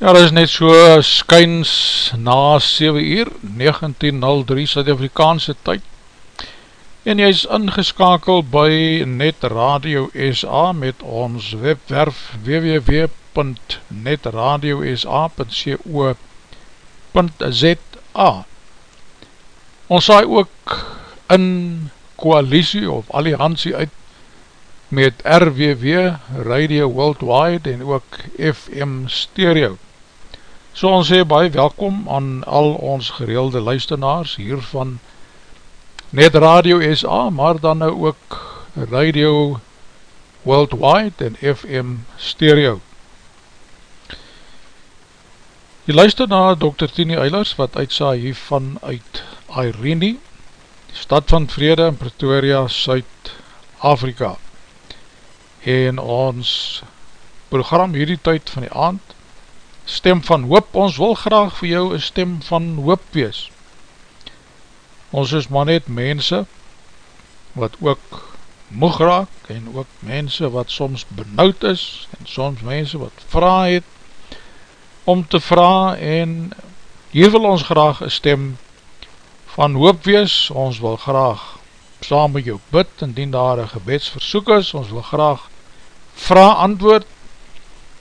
Ja, dit is net so skyns na 7 uur, 19.03 Suid-Afrikaanse tyd. En jy is ingeskakel by Net Radio SA met ons webwerf www.netradiosa.co.za Ons saai ook in koalisie of alliantie uit met RWW, Radio Worldwide en ook FM Stereo. So ons sê baie welkom aan al ons gereelde luisteraars hier van net Radio SA, maar dan nou ook Radio Worldwide en FM Stereo. Jy luister na Dr. Tini Eilers wat uitsaai hiervan uit Irene, stad van vrede in Pretoria, Suid-Afrika. En ons program hierdie tyd van die aand, stem van hoop, ons wil graag vir jou een stem van hoop wees. Ons is maar net mense wat ook moeg raak en ook mense wat soms benauwd is en soms mense wat vraag het om te vraag en hier wil ons graag een stem van hoop wees, ons wil graag saam met jou bid, indien daar een gebedsversoek is, ons wil graag vraag antwoord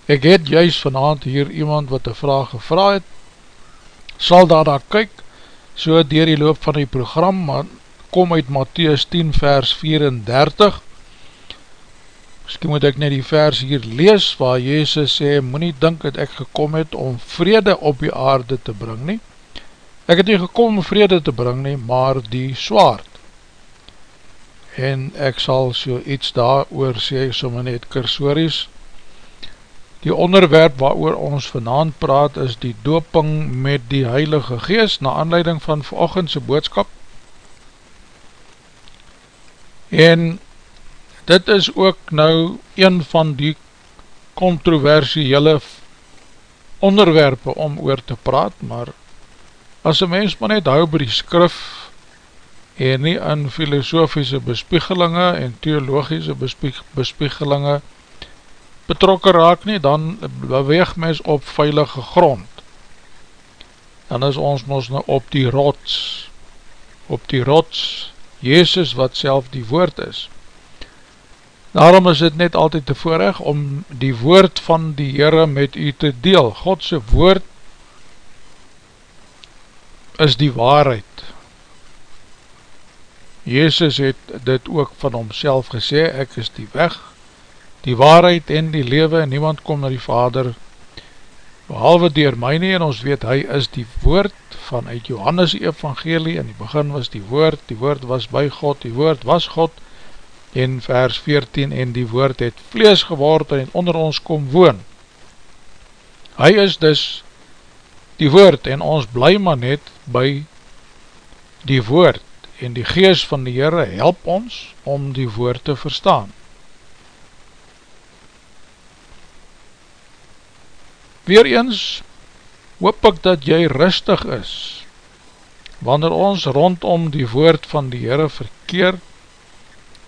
Ek het juist vanavond hier iemand wat een vraag gevra het, sal daar daar kyk, so dier die loop van die program, maar kom uit Matthäus 10 vers 34, Misschien moet ek net die vers hier lees, waar Jezus sê, moet nie dink dat ek gekom het om vrede op die aarde te bring nie. Ek het nie gekom om vrede te bring nie, maar die swaard. En ek sal so iets daar oor sê, sommer net kursories, Die onderwerp waar ons vanaan praat is die doping met die Heilige Geest na aanleiding van veroogendse boodskap. En dit is ook nou een van die controversiële onderwerpe om oor te praat, maar as een mens maar net hou by die skrif en nie in filosofische bespiegelinge en theologische bespiegelinge betrokken raak nie, dan beweeg mens op veilige grond. Dan is ons ons nou op die rots, op die rots, Jezus wat self die woord is. Daarom is het net altyd te voorrecht om die woord van die Heere met u te deel. Godse woord is die waarheid. Jezus het dit ook van homself gesê, ek is die weg, die waarheid en die lewe en niemand kom na die vader behalwe dier my nie en ons weet hy is die woord van uit Johannes evangelie in die begin was die woord, die woord was by God, die woord was God en vers 14 en die woord het vlees geword en onder ons kom woon. Hy is dus die woord en ons bly maar net by die woord en die gees van die Heere help ons om die woord te verstaan Weereens hoop ek dat jy rustig is, wanneer ons rondom die woord van die Heere verkeer,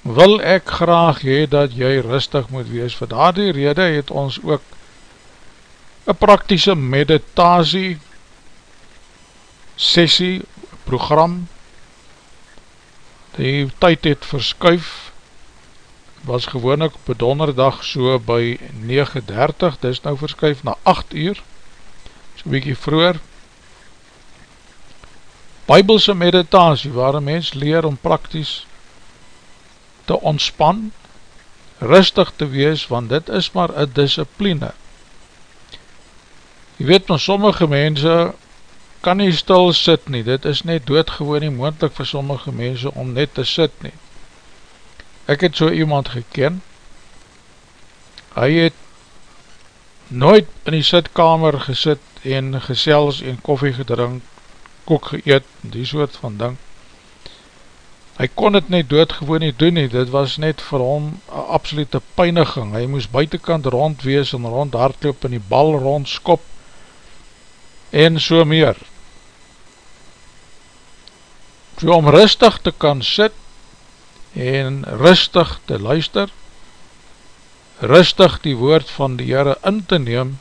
wil ek graag hee dat jy rustig moet wees. Voor daardie rede het ons ook een praktische meditasie sessie, program, die tyd het verskuif was gewoon ek op donderdag so by 9.30, dis nou verskuif na 8 uur, so bykie vroeger. Bybelse meditasie, waar een mens leer om prakties te ontspan, rustig te wees, want dit is maar een discipline. Je weet, maar sommige mense kan nie stil sit nie, dit is net doodgewoon nie moendlik vir sommige mense om net te sit nie. Ek het so iemand geken, hy het nooit in die sitkamer gesit en gesels en koffie gedrink, koek geëet, die soort van ding. Hy kon het net doodgewoon nie doen nie, dit was net vir hom een absolute pijniging. Hy moes buitenkant rond wees en rond hardloop en die bal rond skop en so meer. So om rustig te kan sit en rustig te luister, rustig die woord van die Heere in te neem,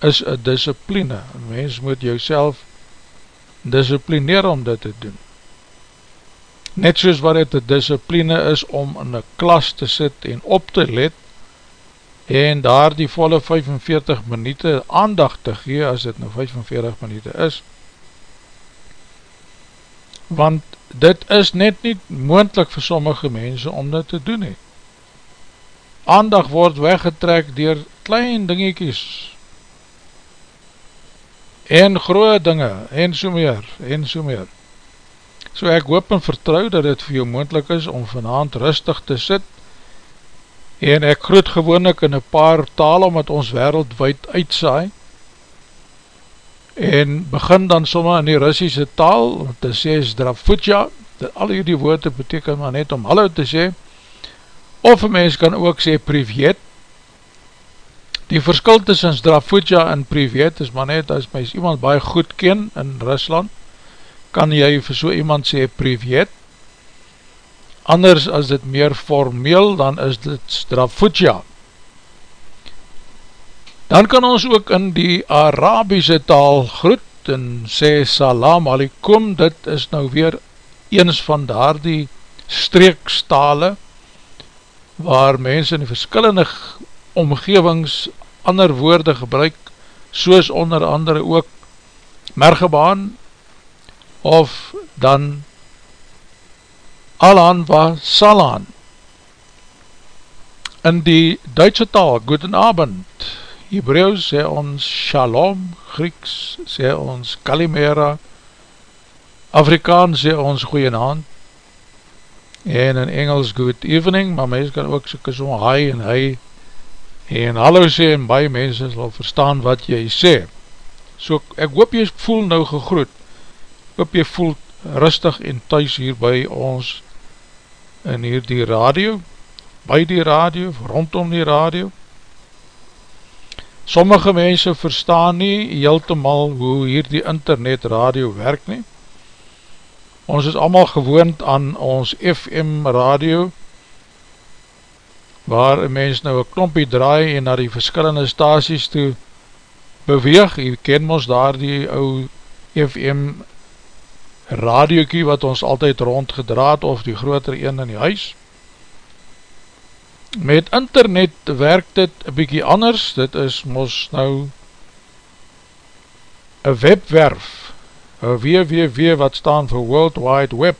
is een discipline. Een mens moet jouself disciplineer om dit te doen. Net soos wat het een discipline is om in een klas te sit en op te let, en daar die volle 45 minuut aandacht te gee, as dit nou 45 minuut is, want dit is net nie moendlik vir sommige mense om dit te doen he. Aandag word weggetrek dier klein dingiekies en groe dinge en so meer en so meer. So ek hoop en vertrouw dat dit vir jou moendlik is om vanavond rustig te sit en ek groet gewoon ek in een paar taal omdat ons wereldwijd uitsaai en begin dan somme in die Russische taal, te sê Zdrafutja, dat al die woorde beteken maar net om hallo te sê, of een mens kan ook sê Privet, die verskil tussen Zdrafutja en Privet is maar net, as mys iemand baie goed ken in Rusland, kan jy vir so iemand sê Privet, anders as dit meer formeel, dan is dit Zdrafutja, Dan kan ons ook in die Arabiese taal groet en sê salam alikum, dit is nou weer eens van daar die streekstale waar mense in die verskillende omgevings ander woorde gebruik, soos onder andere ook Mergebaan, of dan Alan wa Salan. In die Duitse taal, Guten Abend, Hebreeuws sê ons Shalom, Grieks sê ons Kalimera, Afrikaans sê ons Goeienavond, en in Engels Good Evening, maar mens kan ook soke so hi en hi, en hallo sê, en baie mense sal verstaan wat jy sê. So ek hoop jy voel nou gegroet, hoop jy voel rustig en thuis hier by ons in hier die radio, by die radio, rondom die radio. Sommige mense verstaan nie heeltemal hoe hier die internet radio werk nie. Ons is allemaal gewoond aan ons FM radio, waar een mens nou een klompie draai en na die verskillende staties toe beweeg. Jy ken ons daar die ou FM radio radiokie wat ons altyd rondgedraad of die groter een in die huis. Met internet werk dit een bykie anders, dit is mos nou een webwerf, een www wat staan vir World Wide Web,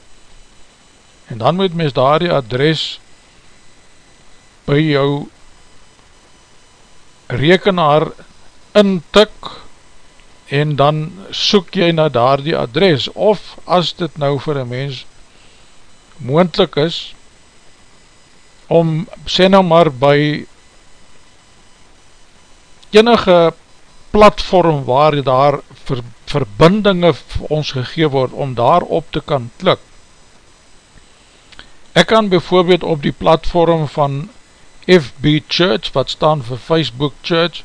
en dan moet mens daar die adres by jou rekenaar intik, en dan soek jy na daar die adres, of as dit nou vir een mens moendlik is, om sê nou maar by enige platform waar daar ver, verbindinge ons gegeen word, om daar op te kan klik. Ek kan bijvoorbeeld op die platform van FB Church, wat staan vir Facebook Church,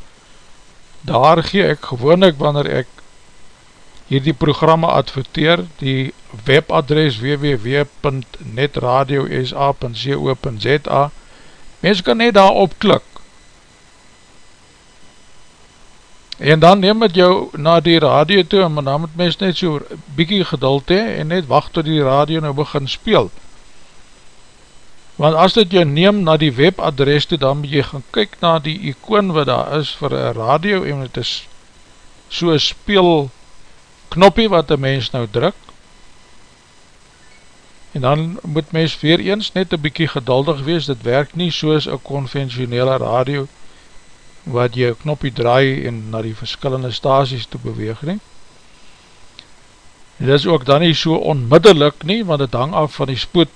daar gee ek gewoon ek wanneer ek hierdie programme adverteer, die webadres www.netradiosa.co.za mens kan net daar op klik. En dan neem het jou na die radio toe en dan moet mens net so bykie geduld hee en net wacht tot die radio nou begin speel. Want as dit jou neem na die webadres toe, dan moet jy gaan kyk na die icoon wat daar is vir een radio, en het is so speel knoppie wat die mens nou druk, en dan moet mens weer eens net een bykie geduldig wees, dit werk nie soos een conventionele radio, wat jy een knoppie draai en na die verskillende staties toe beweeg nie. Dit is ook dan nie so onmiddellik nie, want het hang af van die spoed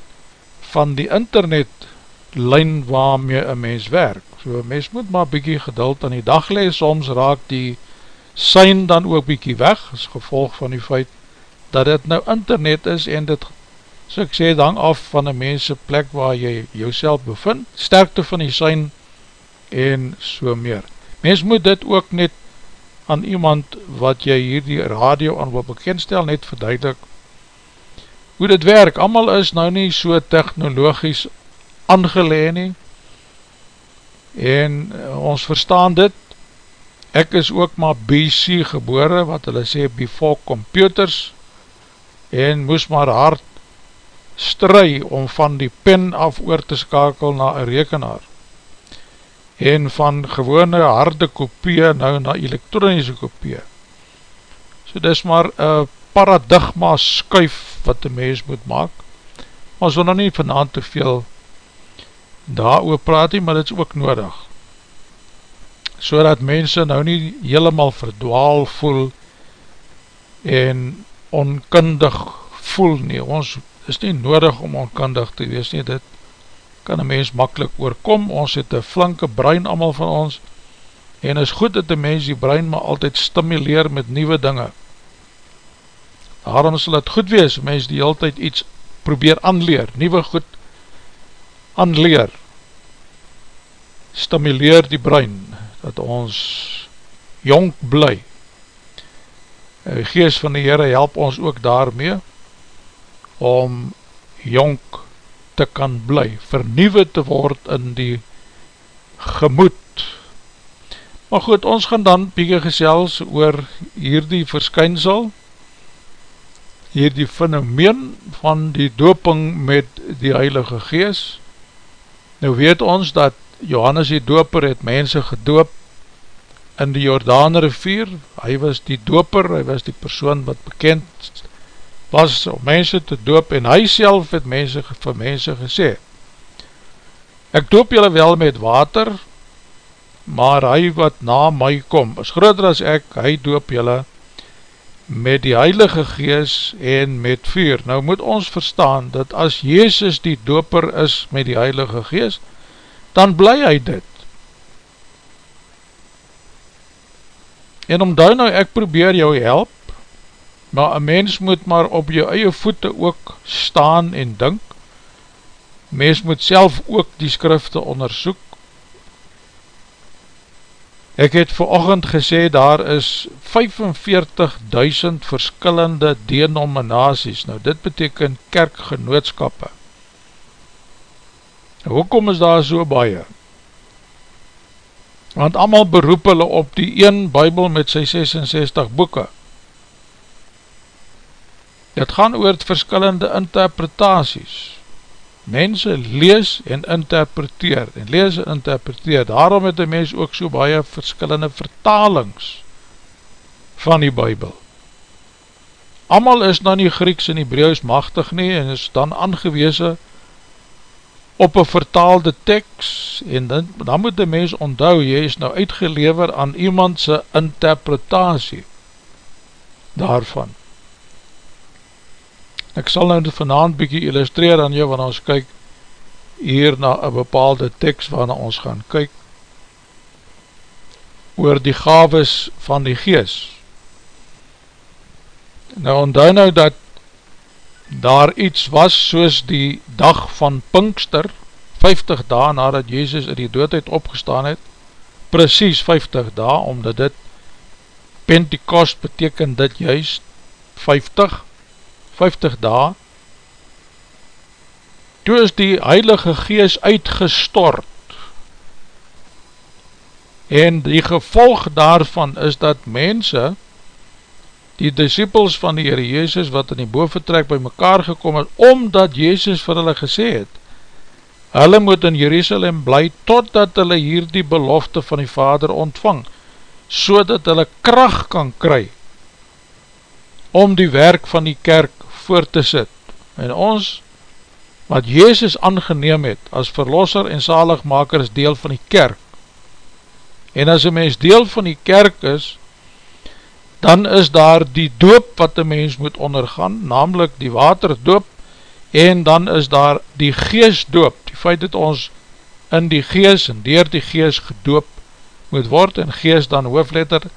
van die internet lijn waarmee een mens werk. So mens moet maar bykie geduld aan die dag lees, soms raak die sein dan ook bykie weg, as gevolg van die feit dat dit nou internet is en dit, so ek sê, hang af van een mense plek waar jy jouself bevind, sterkte van die sein en so meer. Mens moet dit ook net aan iemand wat jy hier die radio aan wil bekendstel, net verduidelik hoe dit werk, allemaal is nou nie so technologisch aangeleen nie, en uh, ons verstaan dit, ek is ook maar BC gebore, wat hulle sê before computers, en moes maar hard stry om van die pen af oor te skakel na een rekenaar, en van gewone harde kopie nou na elektronische kopie. So dis maar een paradigma skuif wat die mens moet maak, maar so nou nie vanavond te veel daar oor praat nie, maar dit is ook nodig, so dat mense nou nie helemaal verdwaal voel en onkundig voel nie, ons is nie nodig om onkundig te wees nie, dit kan een mens makkelijk oorkom, ons het een flanke brein allemaal van ons, en is goed dat die mens die brein maar altyd stimuleer met nieuwe dinge, daarom sal het goed wees, mens die hele tijd iets probeer aanleer, nieuwe goed aanleer, stimuleer die brein, dat ons jong bly, die geest van die Heere help ons ook daarmee, om jong te kan bly, vernieuwe te word in die gemoed. Maar goed, ons gaan dan bieke gesels oor hierdie verskynsel, hier die fenomeen van die doping met die Heilige Gees. Nou weet ons dat Johannes die doper het mense gedoop in die Jordaan rivier, hy was die doper, hy was die persoon wat bekend was om mense te doop en hy self het mense, vir mense gesê, ek doop julle wel met water, maar hy wat na my kom, is groter as ek, hy doop julle met die Heilige Gees en met vuur. Nou moet ons verstaan, dat as Jezus die doper is met die Heilige Gees, dan bly hy dit. En omdat nou ek probeer jou help, maar een mens moet maar op jou eie voete ook staan en dink, mens moet self ook die skrifte onderzoek. Ek het verochend gesê, daar is 45.000 verskillende denominaties, nou dit beteken kerkgenootskappe. Hoekom is daar so baie? Want allemaal beroep hulle op die een bybel met sy 66 boeken. Het gaan oor het verskillende interpretaties. Mense lees en interpreteer, en lees en interpreteer. Daarom het die mens ook so baie verskillende vertalings van die bybel. Amal is dan nie Grieks en Hebreeuws machtig nie, en is dan aangeweese op een vertaalde tekst, en dan, dan moet die mens onthou, jy is nou uitgelever aan iemandse interpretatie daarvan. Ek sal nou vanavond bykie illustreer aan jou, wanneer ons kyk hier na een bepaalde tekst wanneer ons gaan kyk oor die gaves van die gees. Nou onthou nou dat daar iets was soos die dag van Pinkster, 50 dae nadat Jezus in die doodheid opgestaan het, precies 50 dae, omdat dit Pentecost beteken dit juist 50, 50 dae, toe is die Heilige Gees uitgestort, en die gevolg daarvan is dat mense, die disciples van die Heere Jezus wat in die boventrek by mekaar gekom het, omdat Jezus vir hulle gesê het, hulle moet in Jerusalem bly totdat hulle hier die belofte van die Vader ontvang, so dat hulle kracht kan kry om die werk van die kerk voor te sit. En ons, wat Jezus aangeneem het as verlosser en zaligmaker is deel van die kerk. En as een mens deel van die kerk is, dan is daar die doop wat die mens moet ondergaan, namelijk die waterdoop, en dan is daar die geestdoop, die feit dat ons in die geest en dier die geest gedoop moet word, en geest dan hoofletter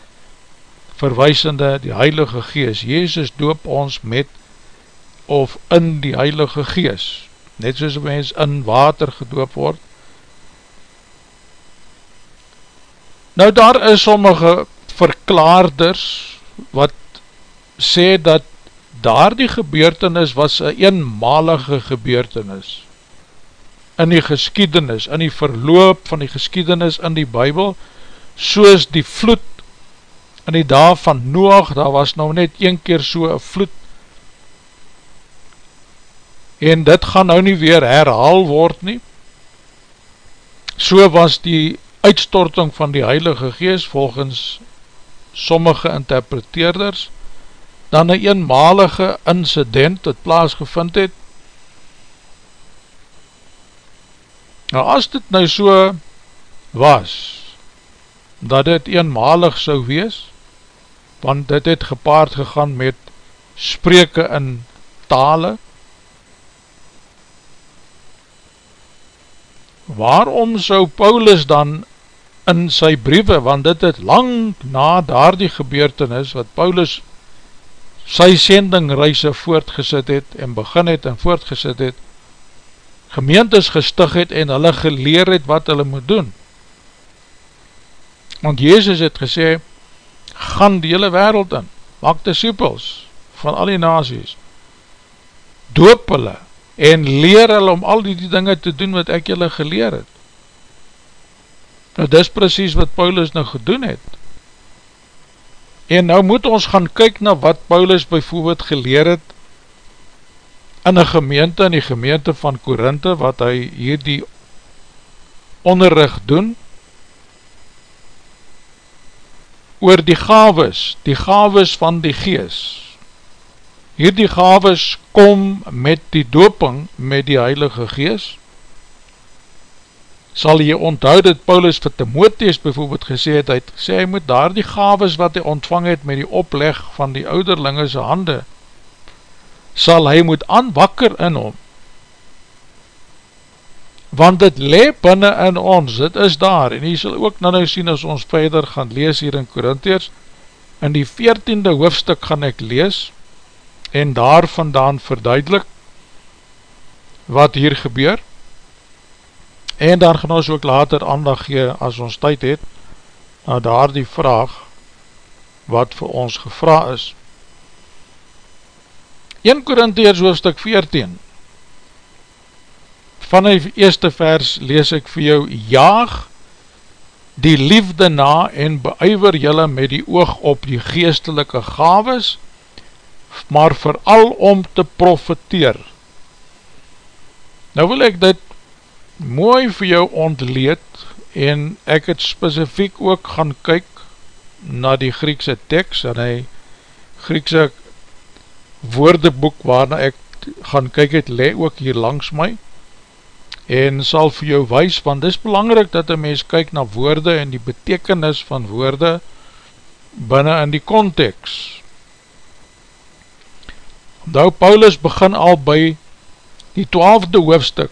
verwijsende die heilige geest, Jezus doop ons met of in die heilige geest, net soos een mens in water gedoop word. Nou daar is sommige verklaarders, wat sê dat daar die gebeurtenis was een eenmalige gebeurtenis in die geskiedenis, in die verloop van die geskiedenis in die bybel, soos die vloed in die dag van Noach, daar was nou net een keer so een vloed en dit gaan nou nie weer herhaal word nie so was die uitstorting van die Heilige Geest volgens sommige interpreteerders, dan een eenmalige incident het plaasgevind het. Nou as dit nou so was, dat dit eenmalig sou wees, want dit het gepaard gegaan met spreke in tale, waarom sou Paulus dan in sy briewe, want dit het lang na daar die gebeurtenis, wat Paulus sy sendingreise voortgesit het, en begin het en voortgesit het, gemeentes gestig het, en hulle geleer het wat hulle moet doen. Want Jezus het gesê, gaan die hele wereld in, maak disciples van al die nazies, doop hulle, en leer hulle om al die, die dinge te doen wat ek julle geleer het. Nou dis precies wat Paulus nou gedoen het. En nou moet ons gaan kyk na wat Paulus bijvoorbeeld geleer het in een gemeente, in die gemeente van Korinthe, wat hy hier die onderrug doen. oor die gaves, die gaves van die gees. Hierdie gaves kom met die doping met die heilige gees. Sal jy onthou dat Paulus vir Timotheus bijvoorbeeld gesê het, hy het sê hy moet daar die gaves wat hy ontvang het met die opleg van die ouderlinge sy hande, sal hy moet aanwakker in hom, want dit le binnen in ons, dit is daar, en jy sal ook nou nou sien as ons verder gaan lees hier in Korintheers, in die veertiende hoofdstuk gaan ek lees, en daar vandaan verduidelik, wat hier gebeur, en dan gaan ons ook later aandag gee, as ons tyd het, na daar die vraag, wat vir ons gevra is. 1 Korintheers hoofdstuk 14, van die eerste vers lees ek vir jou, jaag die liefde na en beuiver jylle met die oog op die geestelike gaves, maar vooral om te profiteer. Nou wil ek dit mooi vir jou ontleed en ek het specifiek ook gaan kyk na die Griekse tekst en hy Griekse woordeboek waarna ek gaan kyk het, le ook hier langs my, en sal vir jou wees, want dis belangrijk dat een mens kyk na woorde en die betekenis van woorde binnen in die context. Nou Paulus begin al by die twaalfde hoofstuk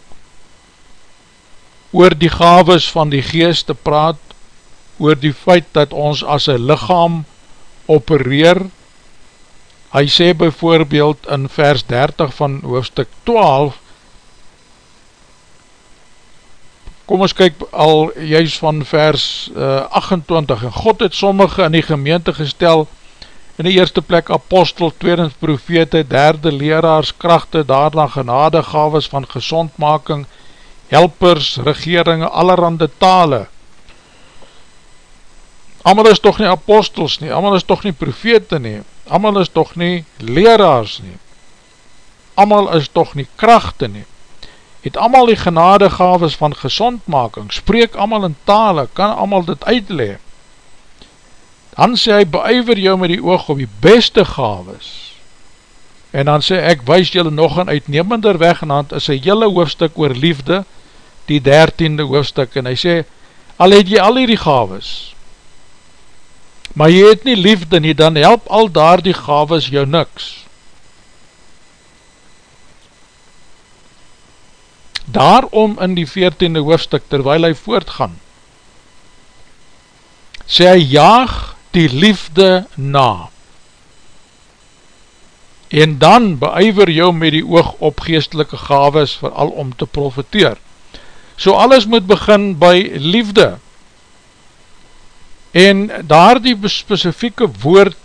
oor die gaves van die geest te praat, oor die feit dat ons as een lichaam opereer. Hy sê bijvoorbeeld in vers 30 van hoofstuk 12, kom ons kyk al juist van vers uh, 28, en God het sommige in die gemeente gestel, in die eerste plek apostel, tweedens profete, derde leraars, krachte, daarna genadegaves van gezondmaking, helpers, regeringe, allerhande tale. Amal is toch nie apostels nie, amal is toch nie profete nie, amal is toch nie leraars nie, amal is toch nie krachte nie het allemaal die genadegaves van gezondmaking, spreek allemaal in tale, kan allemaal dit uitleg. Dan sê hy, beuiver jou met die oog op die beste gaves. En dan sê ek, wees jylle nog een uitnemender weg, en dan is hy jylle hoofdstuk oor liefde, die dertiende hoofdstuk, en hy sê, al het jy al die gaves, maar jy het nie liefde nie, dan help al daar die gaves jou niks. Daarom in die 14e hoofdstuk, terwijl hy voortgaan, sê hy, jaag die liefde na, en dan beuiver jou met die oog op geestelike gaves, vooral om te profiteer. So alles moet begin by liefde, en daar die specifieke woord,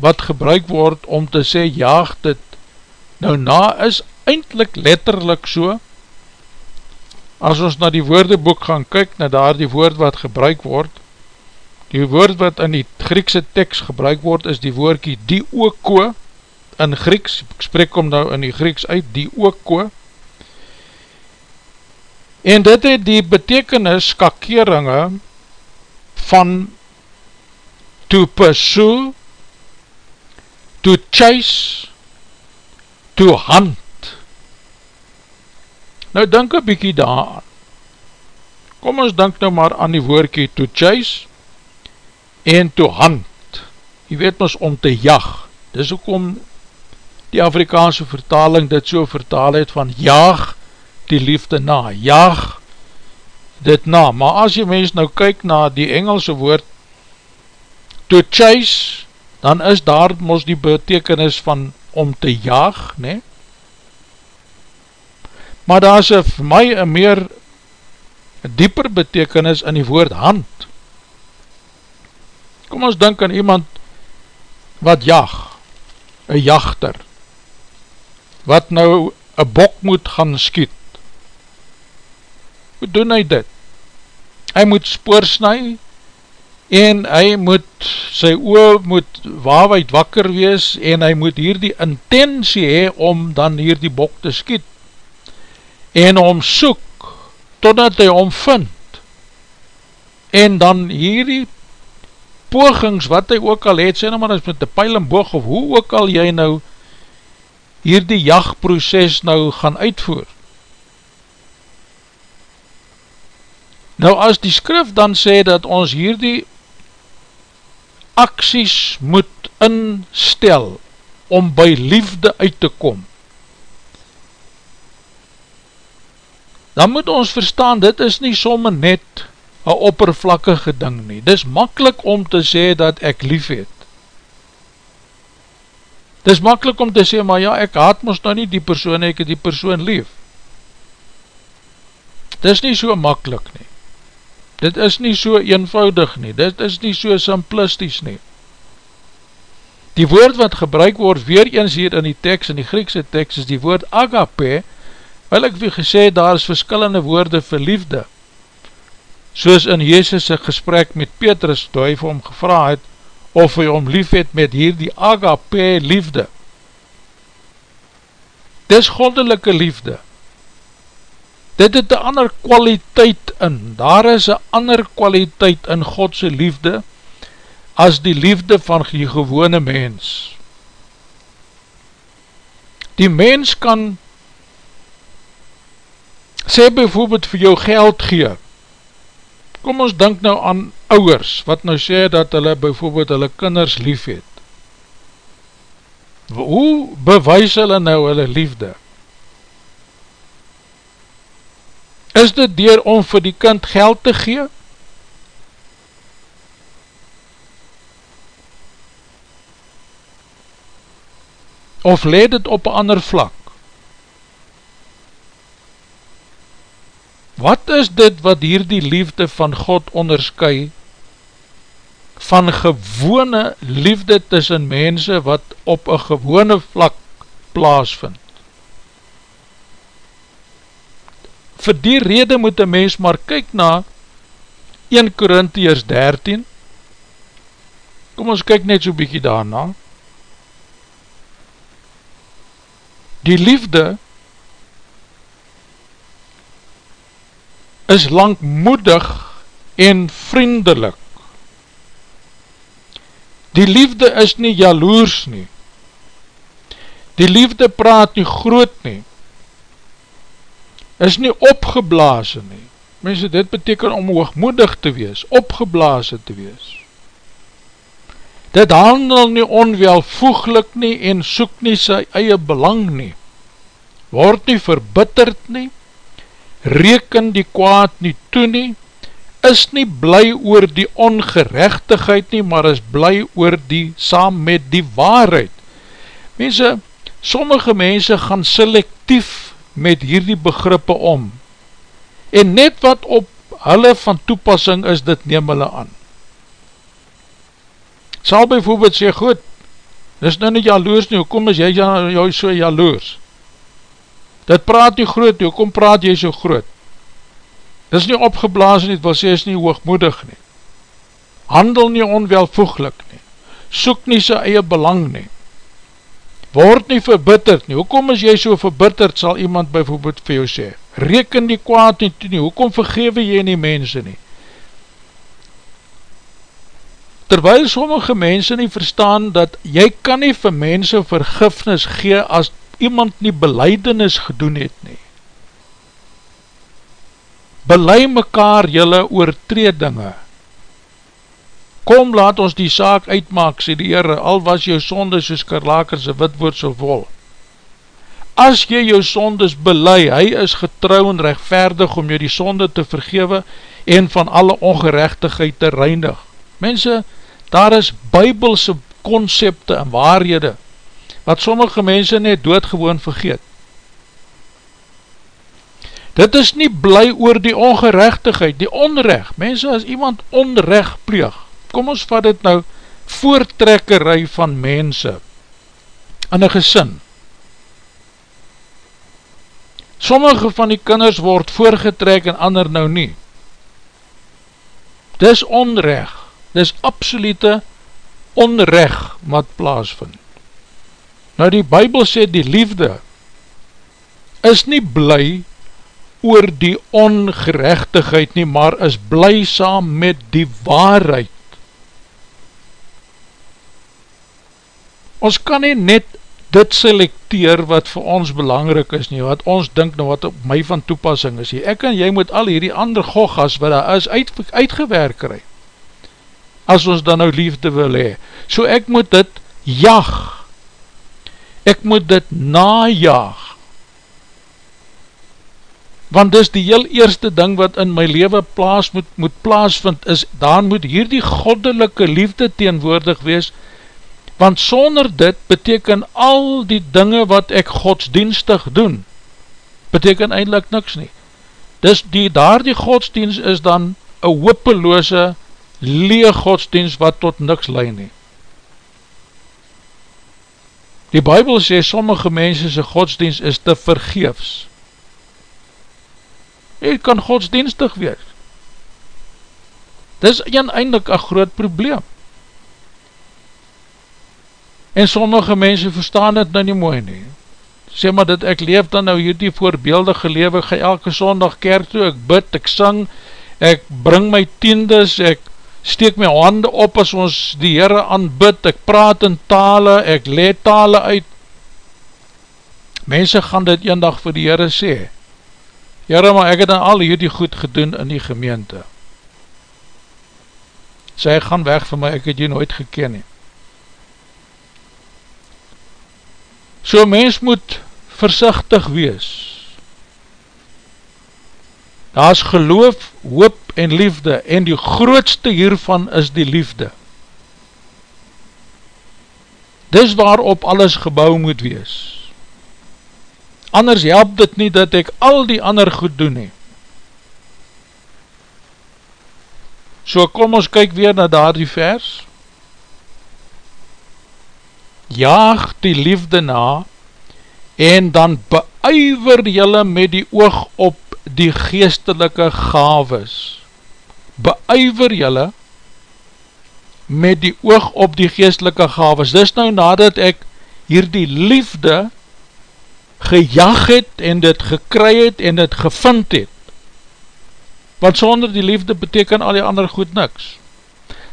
wat gebruik word om te sê, jaag dit, nou na is eindelijk letterlik so, as ons na die woordeboek gaan kyk, na daar die woord wat gebruik word, die woord wat in die Griekse tekst gebruik word, is die woordkie die ooko, in Grieks, ek spreek om nou in die Grieks uit, die ooko, en dit het die betekenis skakeringe van to pursue, to chase, to hunt, Nou denk een bykie daar. Kom ons denk nou maar aan die woordkie to chase en to hunt. Je weet ons om te jag. Dis ook om die Afrikaanse vertaling dit so vertaal het van jag die liefde na. Jag dit na. Maar as jy mens nou kyk na die Engelse woord to chase, dan is daar ons die betekenis van om te jag, ne? maar daar is vir my een meer dieper betekenis in die woord hand. Kom ons denk aan iemand wat jag, een jachter, wat nou een bok moet gaan skiet. Hoe doen hy dit? Hy moet spoorsnui en hy moet sy oor moet waarheid wakker wees en hy moet hier die intentie hee om dan hier die bok te skiet en om soek totdat hy om vind en dan hierdie pogings wat hy ook al het, sê nou maar as met die pijl en boog of hoe ook al jy nou hier die jachtproces nou gaan uitvoer. Nou as die skrif dan sê dat ons hier die acties moet instel om by liefde uit te kom, dan moet ons verstaan, dit is nie somme net een oppervlakkige ding nie. Dis makkelijk om te sê dat ek lief het. Dis makkelijk om te sê, maar ja, ek haat ons nou nie die persoon, ek het die persoon lief. Dis nie so makkelijk nie. Dit is nie so eenvoudig nie, dit is nie so simplisties nie. Die woord wat gebruik word, weer eens hier in die tekst, in die Griekse tekst, is die woord agape, Wel ek wie gesê, daar is verskillende woorde vir liefde. Soos in Jezus' gesprek met Petrus, toe hy vir hom gevra het, of hy hom lief het met hier die agape liefde. Dis goddelike liefde. Dit het een ander kwaliteit in, daar is een ander kwaliteit in Godse liefde, as die liefde van die gewone mens. Die mens kan sê bijvoorbeeld vir jou geld gee, kom ons denk nou aan ouwers, wat nou sê dat hulle bijvoorbeeld hulle kinders lief het. Hoe bewys hulle nou hulle liefde? Is dit dier om vir die kind geld te gee? Of leed dit op een ander vlak? Wat is dit wat hier die liefde van God onderskui van gewone liefde tussen mense wat op een gewone vlak plaasvind? Voor die rede moet een mens maar kyk na 1 Korintiërs 13 Kom ons kyk net so bykie daarna. Die liefde is langmoedig en vriendelik. Die liefde is nie jaloers nie. Die liefde praat nie groot nie. Is nie opgeblazen nie. Mense, dit beteken om hoogmoedig te wees, opgeblazen te wees. Dit handel nie onwelvoeglik nie en soek nie sy eie belang nie. Word nie verbitterd nie, reken die kwaad nie toe nie, is nie bly oor die ongerechtigheid nie, maar is bly oor die saam met die waarheid. Mense, sommige mense gaan selectief met hierdie begrippe om, en net wat op hulle van toepassing is, dit neem hulle aan. Sal bijvoorbeeld sê, goed, dis nou nie jaloers nie, hoekom is jy jou so jaloers? Dit praat nie groot nie, hoekom praat jy so groot? Dit is nie opgeblaas nie, dit wil sê, is nie hoogmoedig nie. Handel nie onwelvoeglik nie. Soek nie sy eie belang nie. Word nie verbitterd nie. Hoekom is jy so verbitterd, sal iemand bijvoorbeeld vir jou sê. Reken die kwaad nie toe nie. Hoekom vergewe jy nie mense nie? Terwyl sommige mense nie verstaan dat jy kan nie vir mense vergifnis gee as iemand nie beleidenis gedoen het nie. Belei mekaar jylle oortredinge. Kom laat ons die saak uitmaak, sê die Heere, al was jou sonde soos karlakers en witwoord so vol. As jy jou sondes belei, hy is getrouw en rechtvaardig om jou die sonde te vergewe en van alle ongerechtigheid te reinig. Mense, daar is bybelse concepte en waarhede wat sommige mense net doodgewoon vergeet. Dit is nie bly oor die ongerechtigheid, die onrecht. Mense, as iemand onrecht pleeg, kom ons vat dit nou voortrekkerij van mense in een gesin. Sommige van die kinders word voorgetrek en ander nou nie. Dis onrecht, dis absolute onrecht wat plaasvind. Nou die Bijbel sê die liefde is nie bly oor die ongerechtigheid nie, maar is bly saam met die waarheid. Ons kan nie net dit selecteer wat vir ons belangrik is nie, wat ons dink nou wat op my van toepassing is. Ek en jy moet al hierdie ander goggas wat daar is uit, uitgewerk kry. As ons dan nou liefde wil hee. So ek moet dit jag. Ek moet dit najag. Want dis die heel eerste ding wat in my leven plaas moet, moet plaasvind is, dan moet hierdie goddelike liefde teenwoordig wees, want sonder dit beteken al die dinge wat ek godsdienstig doen, beteken eindelijk niks nie. Dus die, daar die godsdienst is dan een hoopeloze, lee godsdienst wat tot niks leid nie. Die Bijbel sê, sommige mense sy godsdienst is te vergeefs. Jy kan godsdienstig wees. Dit is een eindelijk een groot probleem. En sommige mense verstaan dit nou nie mooi nie. Sê maar dat ek leef dan nou hierdie voorbeeldige lewe, ga elke sondag kerk toe, ek bid, ek sing, ek bring my tiendes, ek steek my hande op as ons die Heere aanbid, ek praat in tale, ek leed tale uit. Mense gaan dit een dag vir die Heere sê. Heere, maar ek het dan al hierdie goed gedoen in die gemeente. Sê, gaan weg vir my, ek het jy nooit geken nie. So mens moet versichtig wees. Daar is geloof, hoop en liefde en die grootste hiervan is die liefde. Dis waarop alles gebouw moet wees. Anders help dit nie dat ek al die ander goed doen nie. So kom ons kyk weer na daar die vers jaag die liefde na en dan beuiver jylle met die oog op die geestelike gaves. Beuiver jylle met die oog op die geestelike gaves. Dis nou nadat ek hier die liefde gejag het en dit gekry het en dit gevind het. Want sonder die liefde beteken al die ander goed niks.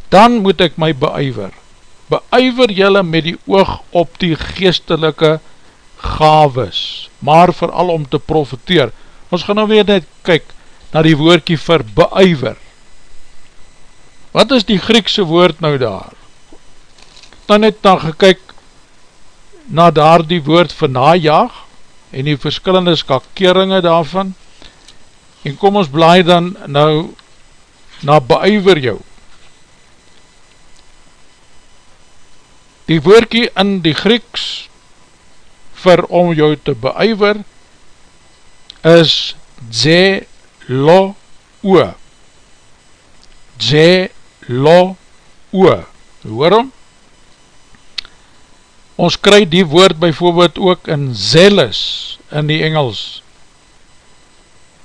Dan moet ek my beuiver beuiver jylle met die oog op die geestelike gaves, maar vooral om te profiteer. Ons gaan nou weer net kyk na die woordkie vir beuiver. Wat is die Griekse woord nou daar? Dan net dan gekyk na daar die woord vir najaag en die verskillende skakeringe daarvan en kom ons blaai dan nou na beuiver jou. Die woordkie in die Grieks vir om jou te beuiver is dze lo o. Dze lo o. Hoor om? Ons kry die woord bijvoorbeeld ook in zealous in die Engels.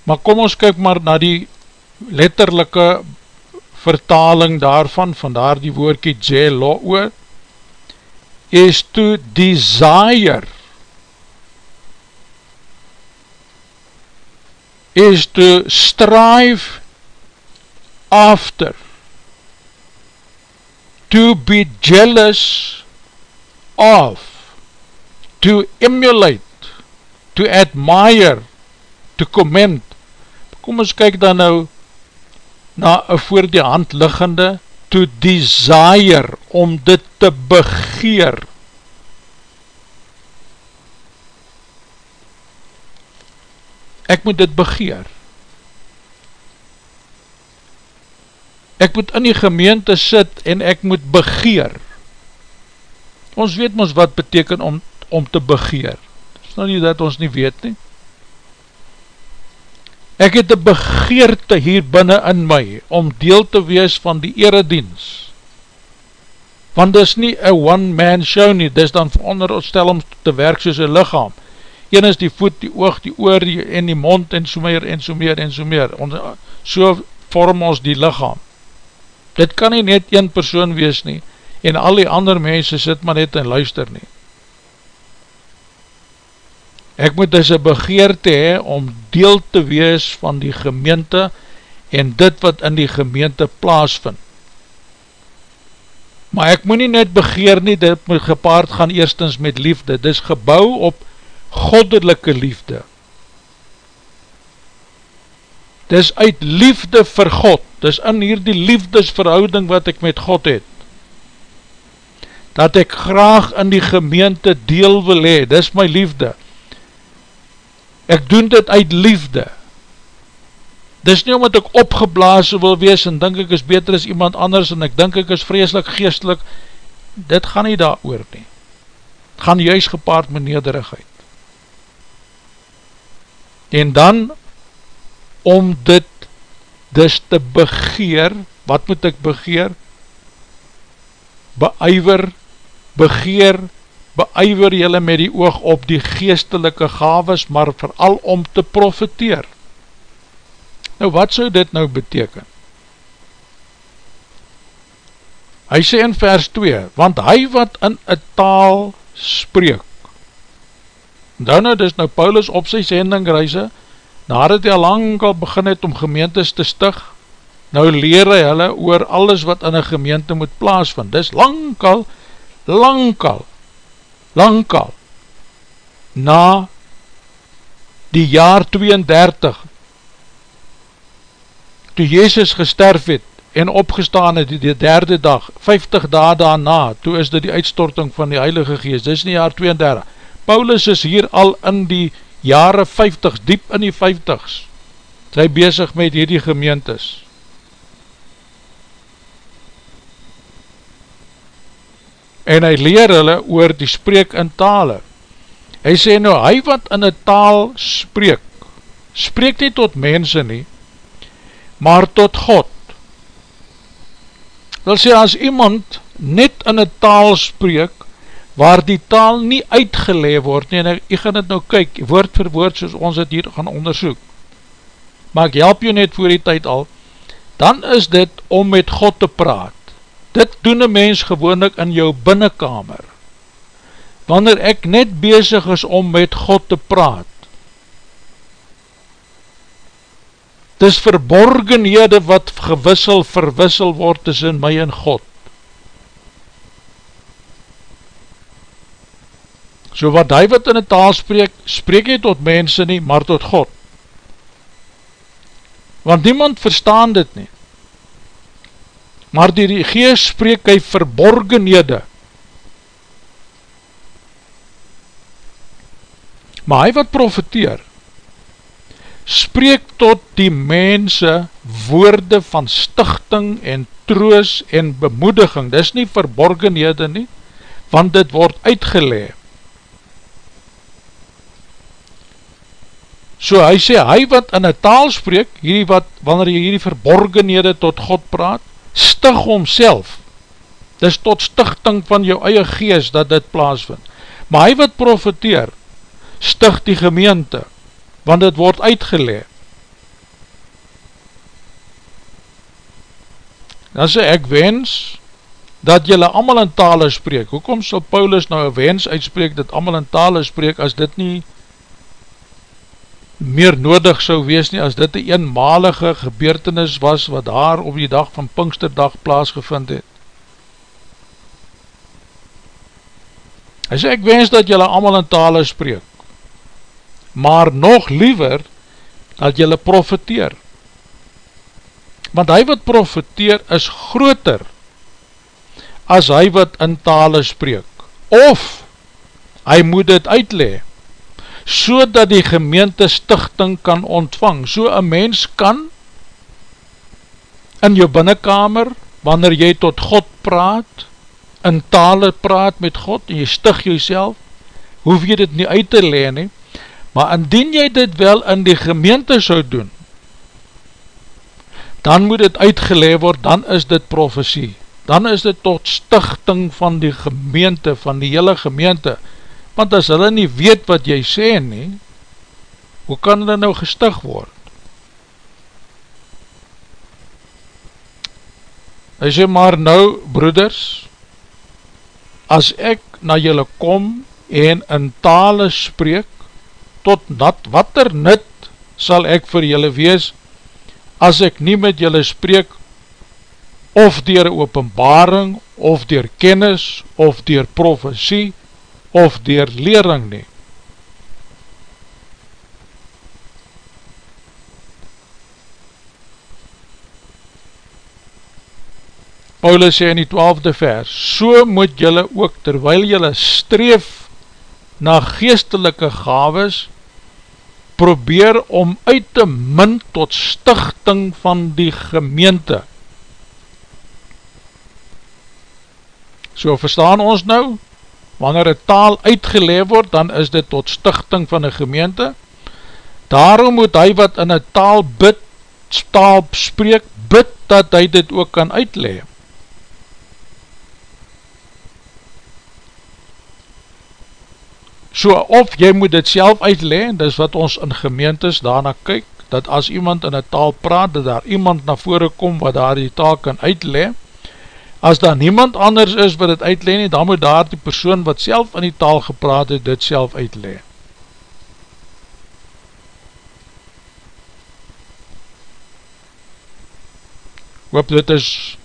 Maar kom ons kyk maar na die letterlijke vertaling daarvan, van daar die woordkie dze lo o is to desire is to strive after to be jealous of to emulate to admire to comment kom ons kyk dan nou na een voor die hand liggende to desire, om dit te begeer. Ek moet dit begeer. Ek moet in die gemeente sit en ek moet begeer. Ons weet ons wat beteken om, om te begeer. Dit is nou nie dat ons nie weet nie. Ek het een begeerte hier binnen in my om deel te wees van die eredienst. Want dit is nie een one man show nie, dit is dan veronderstel om te werk soos een lichaam. Een is die voet, die oog, die oor die, en die mond en so meer en so meer en so meer. Ons, so vorm ons die lichaam. Dit kan nie net een persoon wees nie en al die ander mense sit maar net en luister nie. Ek moet dus een begeerte hee om deel te wees van die gemeente en dit wat in die gemeente plaasvind. Maar ek moet nie net begeer nie, dit moet gepaard gaan eerstens met liefde. Dit is gebouw op goddelike liefde. Dit is uit liefde vir God. Dit is in hier die liefdesverhouding wat ek met God het. Dat ek graag in die gemeente deel wil hee. Dit is my liefde. Ek doen dit uit liefde. Dis nie omdat ek opgeblaas wil wees en denk ek is beter as iemand anders en ek denk ek is vreselik geestelik, dit gaan nie daar oor nie. Het gaan juist gepaard met nederigheid. En dan, om dit dus te begeer, wat moet ek begeer? Beijver, begeer, beijver jylle met die oog op die geestelike gaves, maar vooral om te profiteer. Nou wat sou dit nou beteken? Hy sê in vers 2, want hy wat in een taal spreek, nou nou, dis nou Paulus op sy sendingreise, nadat hy al lang al begin het om gemeentes te stig, nou leer hy hulle oor alles wat in een gemeente moet plaasvind, dis lang al, lang al, lang al, na die jaar 32, toe Jezus gesterf het en opgestaan het die derde dag, 50 dae daarna, toe is dit die uitstorting van die Heilige Geest, dit is nie jaar 32. Paulus is hier al in die jare 50, diep in die 50s, sy bezig met hierdie gemeentes. En hy leer hulle oor die spreek in tale. Hy sê nou, hy wat in een taal spreek, spreek nie tot mense nie, maar tot God. Wil sê, as iemand net in een taal spreek, waar die taal nie uitgelee word, nie, en ek, ek gaan het nou kyk, woord vir woord, soos ons het hier gaan onderzoek, maar ek help jou net voor die tyd al, dan is dit om met God te praat. Dit doen een mens gewoonlik in jou binnenkamer. Wanneer ek net bezig is om met God te praat, Dis verborgenhede wat gewissel, verwissel word tussen my en God. So wat wat in die taal spreek, spreek nie tot mense nie, maar tot God. Want niemand verstaan dit nie. Maar die geest spreek hy verborgenhede. Maar hy wat profeteer, spreek tot die mense woorde van stichting en troos en bemoediging, dis nie verborgenhede nie, want dit word uitgelee. So hy sê, hy wat in een taal spreek, hierdie wat, wanneer jy hierdie verborgenhede tot God praat, stig homself, dis tot stichting van jou eie geest dat dit plaasvind. Maar hy wat profeteer, stig die gemeente, want het word uitgeleid. Dan sê ek wens, dat jylle allemaal in tale spreek. Hoekom sal Paulus nou een wens uitspreek, dat allemaal in tale spreek, as dit nie meer nodig sou wees nie, as dit die eenmalige gebeurtenis was, wat daar op die dag van Pinksterdag plaasgevind het. Hy sê, ek wens dat jylle allemaal in tale spreek maar nog liever dat jylle profeteer. Want hy wat profeteer is groter as hy wat in tale spreek. Of hy moet dit uitlee, so dat die gemeente stichting kan ontvang. So een mens kan in jou binnenkamer, wanneer jy tot God praat, in tale praat met God, en jy stig jyself, hoef jy dit nie uit te leen, nie, Maar indien jy dit wel in die gemeente sou doen, dan moet dit uitgeleef word, dan is dit profesie. Dan is dit tot stichting van die gemeente, van die hele gemeente. Want as hulle nie weet wat jy sê nie, hoe kan hulle nou gestig word? Hy sê maar nou, broeders, as ek na julle kom en in tale spreek, tot dat wat er nut sal ek vir julle wees, as ek nie met julle spreek of dier openbaring, of dier kennis, of dier profesie, of dier lering nie. Paulus sê in die twaalfde vers, so moet jylle ook, terwyl jylle streef na geestelike gaves, probeer om uit te min tot stichting van die gemeente. So verstaan ons nou, wanneer een taal uitgeleef word, dan is dit tot stichting van een gemeente. Daarom moet hy wat in een taal bid, taal spreek, bid dat hy dit ook kan uitleef. So of jy moet dit self uitleen, dis wat ons in gemeentes daarna kyk, dat as iemand in een taal praat, dat daar iemand na vore kom wat daar die taal kan uitleen, as daar niemand anders is wat dit uitleen, dan moet daar die persoon wat self in die taal gepraat het, dit self uitleen. Hoop dit is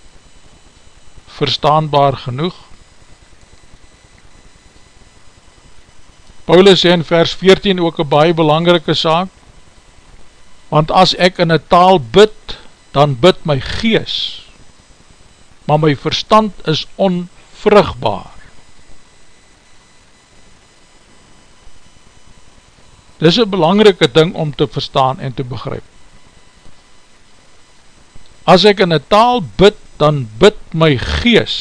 verstaanbaar genoeg. Paulus sê in vers 14 ook een baie belangrike saak, want as ek in een taal bid, dan bid my gees, maar my verstand is onvrugbaar. Dit is een belangrike ding om te verstaan en te begryp. As ek in een taal bid, dan bid my gees,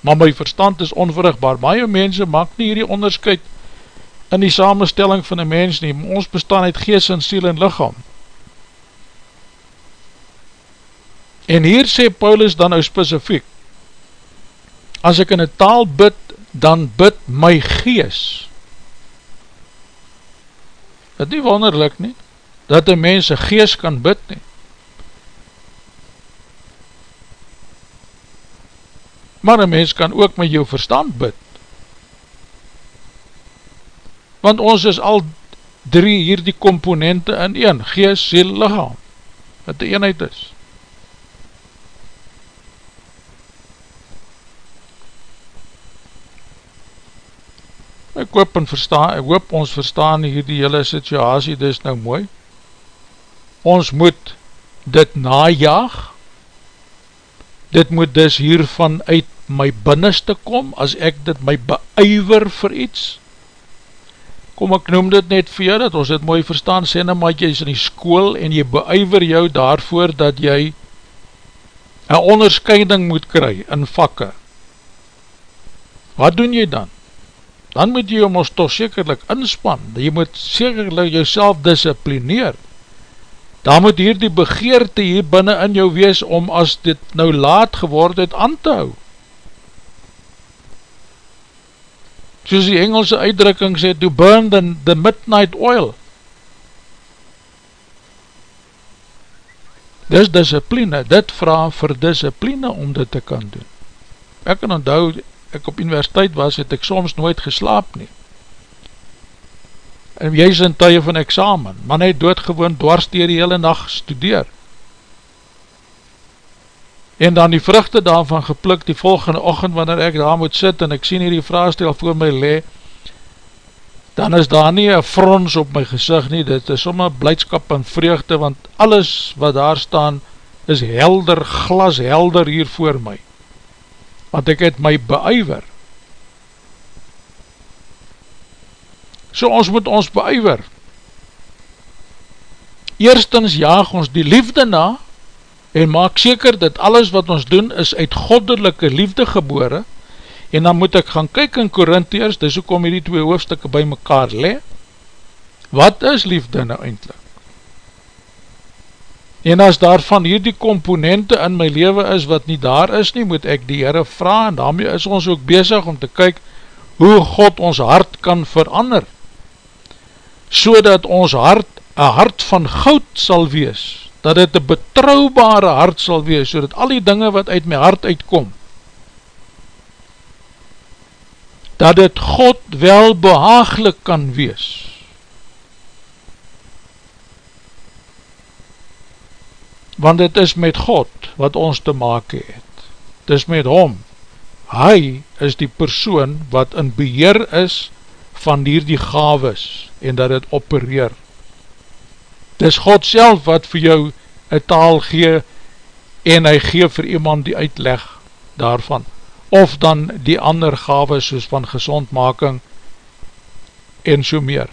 maar my verstand is onvrugbaar. Baie mense maak nie hierdie onderscheid in die samenstelling van die mens nie, ons bestaan uit gees en siel en lichaam. En hier sê Paulus dan nou specifiek, as ek in een taal bid, dan bid my gees. Het nie wonderlik nie, dat een mens een gees kan bid nie. Maar een mens kan ook met jou verstand bid want ons is al drie hier die komponente in een, gees, siel, lichaam, wat die eenheid is. Ek hoop, en verstaan, ek hoop ons verstaan hier die hele situasie, dit is nou mooi. Ons moet dit najaag, dit moet dus hiervan uit my binneste kom, as ek dit my beuiver vir iets, kom ek noem dit net vir jou, dat ons dit mooi verstaan, sê nou maar jy is in die school en jy beuiver jou daarvoor dat jy een onderscheiding moet kry in vakke. Wat doen jy dan? Dan moet jy om ons toch sekerlik inspan, jy moet sekerlik jouself disciplineer. Daar moet hier die begeerte hier binnen in jou wees om as dit nou laat geword het aan te hou. soos die Engelse uitdrukking sê, to burn the, the midnight oil. Dis discipline, dit vraag vir discipline om dit te kan doen. Ek kan onthou, ek op universiteit was, het ek soms nooit geslaap nie. En jy is in tye van examen, man het doodgewoon dwars dier die hele nacht studeer. En dan die vruchte daarvan gepluk die volgende ochend wanneer ek daar moet sit en ek sien hier die vraagstel voor my le dan is daar nie een frons op my gezicht nie, dit is sommer blijdskap en vreugde, want alles wat daar staan is helder, glashelder hier voor my want ek het my beuiver so ons moet ons beuiver eerstens jaag ons die liefde na en maak seker dat alles wat ons doen is uit goddelike liefde gebore. En dan moet ek gaan kyk in Korintheers, dis hoe kom hier die twee hoofdstukke by mekaar le wat is liefde nou eindelijk? En as daar van hierdie komponente in my leven is wat nie daar is nie, moet ek die Heere vraag en daarmee is ons ook bezig om te kyk hoe God ons hart kan verander so dat ons hart een hart van goud sal wees dat het een betrouwbare hart sal wees, so dat al die dinge wat uit my hart uitkom, dat het God wel behaaglik kan wees. Want het is met God wat ons te maak het, het is met hom, hy is die persoon wat in beheer is van hier die gaves en dat het opereer. Het is God self wat vir jou een taal gee en hy gee vir iemand die uitleg daarvan, of dan die ander gaves soos van gezondmaking en so meer.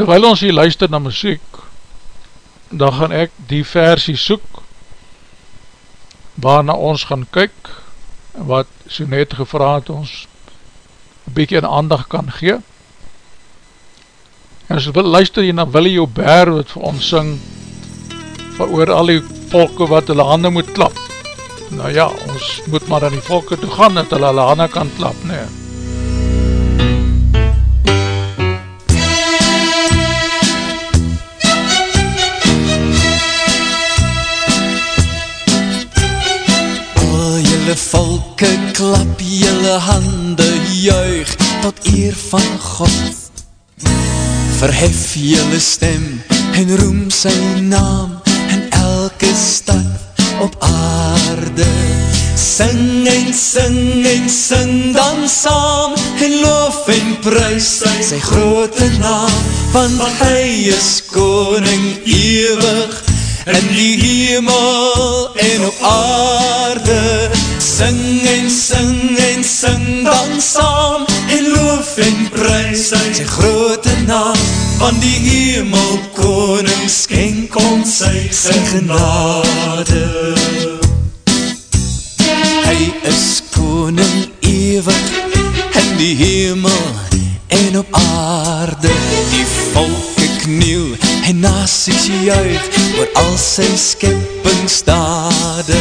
Terwijl ons hier luister na muziek, dan gaan ek die versie soek, waarna ons gaan kyk, wat so net gevraad ons, een bykie in aandag kan gee. En as wil luister jy na Willie Joubert, wat vir ons syng, van oor al die volke wat hulle handen moet klap. Nou ja, ons moet maar aan die volke toe gaan, dat hulle hulle handen kan klap, nee. Julle volke klap julle hande juig tot eer van God. Verhef julle stem en roem sy naam in elke stad op aarde. Sing en sing en sing dan saam en lof en prijs sy, sy grote naam, want hy is koning ewig in die hemel en op aarde. Sing en sing en sing dan saam en loof en prijs sy grote naam van die hemel koning skenk ons sy sy genade. Hy is koning ewig in die hemel en op aarde die volke kniel en nasies juig oor al sy skippingsdade.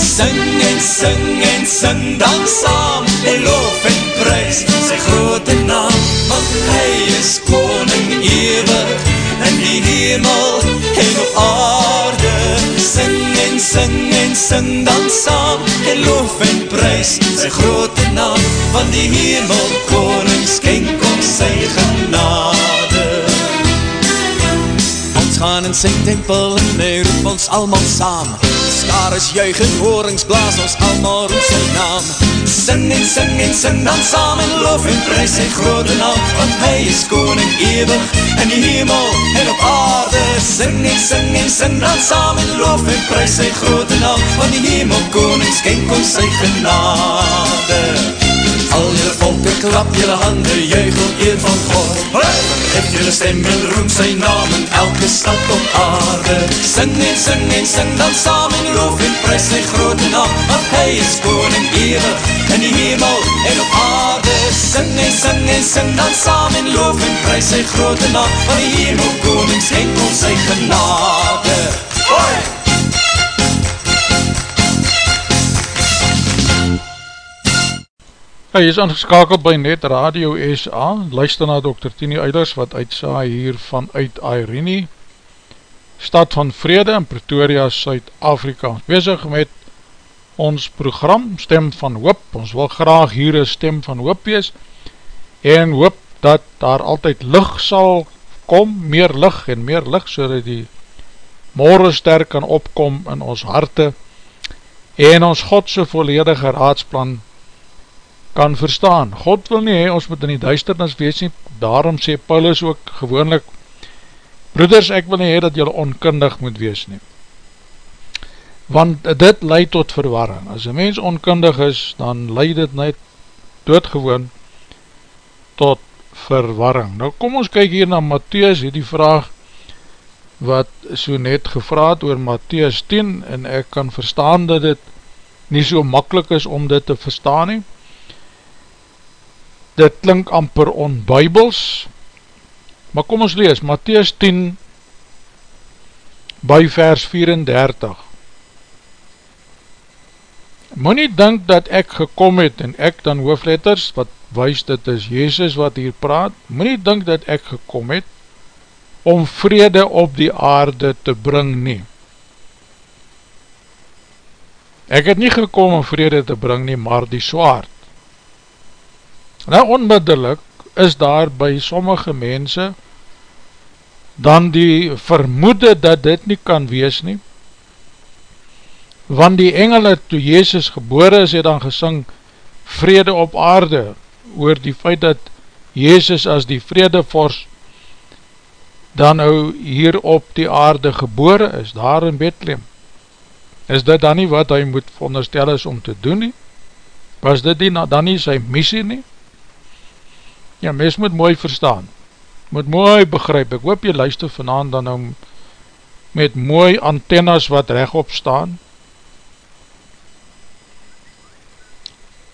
Sing en sing en sing dan saam en loof en prijs sy grote naam, want hy is koning ewig in die hemel en op aarde. Sing en sing en sing dan saam en loof en prijs sy grote naam, want die hemel koning skenk ons sy genade. Ons gaan in sy tempel en hy roep ons allemaal saam. Skaar is juig en horings blaas ons allemaal roep sy naam. Sing en sing en sing dan saam en loof en prijs sy grote naam, want hy is koning ewig in die hemel en op aarde. Sing en sing en sing dan saam en loof en prijs sy grote naam, want die hemel koning skenk ons sy genade. Al jylle volke klap jylle hande, juig op eer van God. Hef jylle stem en roem sy naam in elke stad op aarde. Sing en sing en sing dan saam en loof en prijs sy grote naam, want hy is koning ewig in die hemel en op aarde. Sing en sing en sing dan saam en loof en prijs sy grote naam, want die hemel koning schenk ons sy genade. Hoi! Hy is aangeskakeld by Net Radio SA, luister na Dr. Tini Eilers wat uitsaai hier vanuit Irene, stad van vrede in Pretoria, Suid-Afrika. Ons bezig met ons program Stem van Hoop, ons wil graag hier een Stem van Hoop wees, en hoop dat daar altyd licht sal kom, meer licht en meer licht, so dat die morgenster kan opkom in ons harte, en ons Godse volledige raadsplan kan verstaan. God wil nie, ons moet in die duisternis wees nie, daarom sê Paulus ook gewoonlik, broeders, ek wil nie, dat jylle onkundig moet wees nie. Want dit leid tot verwarring. As een mens onkundig is, dan leid dit net doodgewoon tot verwarring. Nou kom ons kyk hier na Matthäus, hier die vraag wat so net gevraad oor Matthäus 10, en ek kan verstaan dat dit nie so makkelijk is om dit te verstaan nie, dit klink amper onbybels, maar kom ons lees, Matthäus 10, by vers 34. Moet nie denk dat ek gekom het, en ek dan hoofletters, wat wees dit is Jezus wat hier praat, moet nie denk dat ek gekom het, om vrede op die aarde te bring nie. Ek het nie gekom om vrede te bring nie, maar die swaard. Nou onmiddellik is daar by sommige mense dan die vermoede dat dit nie kan wees nie, want die engele toe Jezus gebore is, het dan gesing vrede op aarde, oor die feit dat Jezus as die vredevors dan nou hier op die aarde gebore is, daar in Bethlehem. Is dit dan nie wat hy moet veronderstel is om te doen nie? Was dit nie, dan nie sy missie nie? Ja, mens moet mooi verstaan, moet mooi begryp, ek hoop jy luister vanavond dan nou met mooi antennas wat rechtop staan.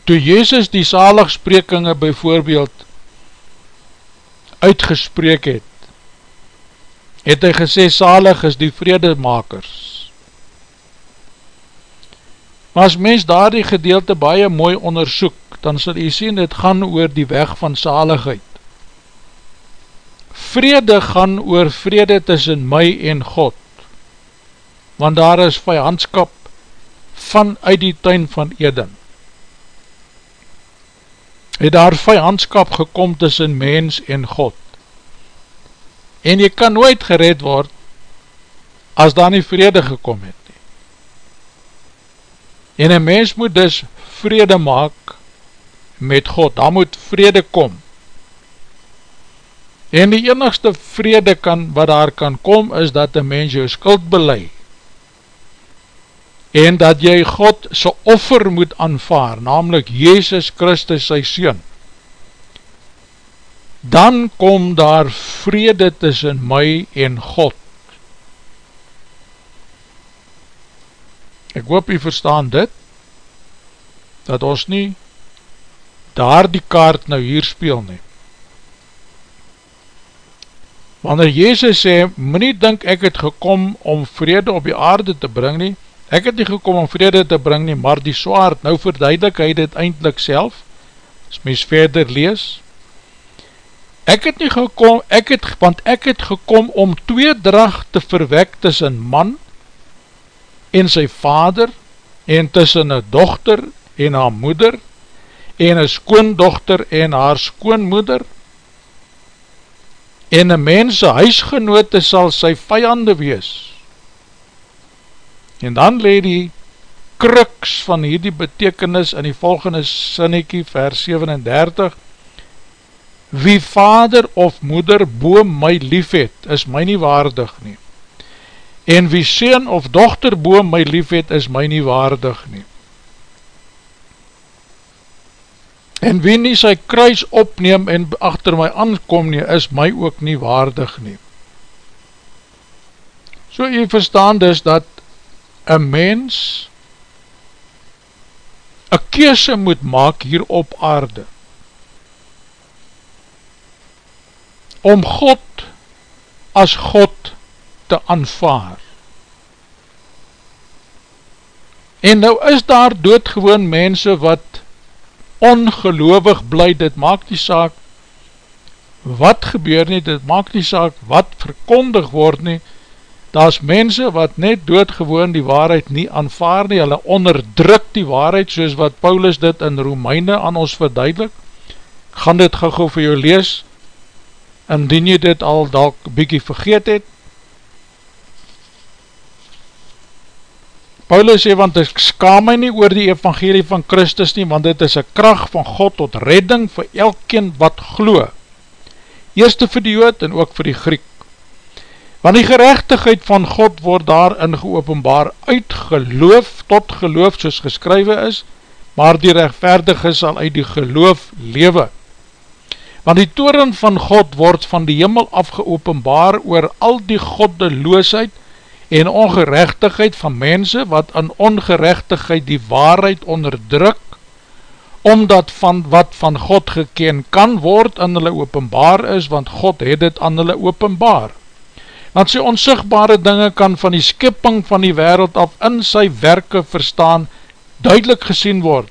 Toe Jezus die saligsprekinge bijvoorbeeld uitgespreek het, het hy gesê, salig is die vredemakers. Maar as mens daar die gedeelte baie mooi onderzoek, dan sal jy sien, het gaan oor die weg van saligheid. Vrede gaan oor vrede tussen my en God, want daar is vijandskap vanuit die tuin van Eden het daar vijandskap gekom tussen mens en God. En jy kan nooit gered word as daar nie vrede gekom het nie. En een mens moet dus vrede maak met God, daar moet vrede kom. En die enigste vrede kan, wat daar kan kom is dat een mens jou skuld beleid en dat jy God sy offer moet aanvaar, namelijk Jezus Christus sy Seen, dan kom daar vrede tussen my en God. Ek hoop jy verstaan dit, dat ons nie daar die kaart nou hier speel nie. Wanneer Jezus sê, moet nie dink ek het gekom om vrede op die aarde te bring nie, Ek het nie gekom om vrede te bring nie, maar die swaard, nou verduidelik hy dit eindelijk self, as mys verder lees. Ek het nie gekom, ek het, want ek het gekom om twee dracht te verwek tussen man en sy vader, en tussen een dochter en haar moeder, en een skoondochter en haar skoonmoeder, en een mense huisgenote sal sy vijande wees, En dan leed die kruks van hierdie betekenis in die volgende sinnekie vers 37 Wie vader of moeder boom my lief het, is my nie waardig nie. En wie sien of dochter boom my lief het, is my nie waardig nie. En wie nie sy kruis opneem en achter my aankom nie, is my ook nie waardig nie. So jy verstaan dus dat een mens een keese moet maak hier op aarde om God as God te aanvaar. En nou is daar doodgewoon mense wat ongeloofig bly, dit maak die saak wat gebeur nie, dit maak die saak wat verkondig word nie, daar is mense wat net doodgewoon die waarheid nie aanvaar nie, hulle onderdruk die waarheid soos wat Paulus dit in Romeine aan ons verduidelik, gaan dit gauw vir jou lees, indien jy dit al dalk bykie vergeet het. Paulus sê, want ek skaam my nie oor die evangelie van Christus nie, want dit is een kracht van God tot redding vir elkeen wat glo. Eerste vir die jood en ook vir die Griek. Want die gerechtigheid van God word daarin geopenbaar uit geloof tot geloof soos geskrywe is, maar die rechtverdige sal uit die geloof lewe. Want die toren van God word van die jimmel afgeopenbaar oor al die goddeloosheid en ongerechtigheid van mense wat aan ongerechtigheid die waarheid onderdruk, omdat van wat van God geken kan word in hulle openbaar is, want God het het aan hulle openbaar want sy onsigbare dinge kan van die skipping van die wereld af in sy werke verstaan, duidelik gesien word,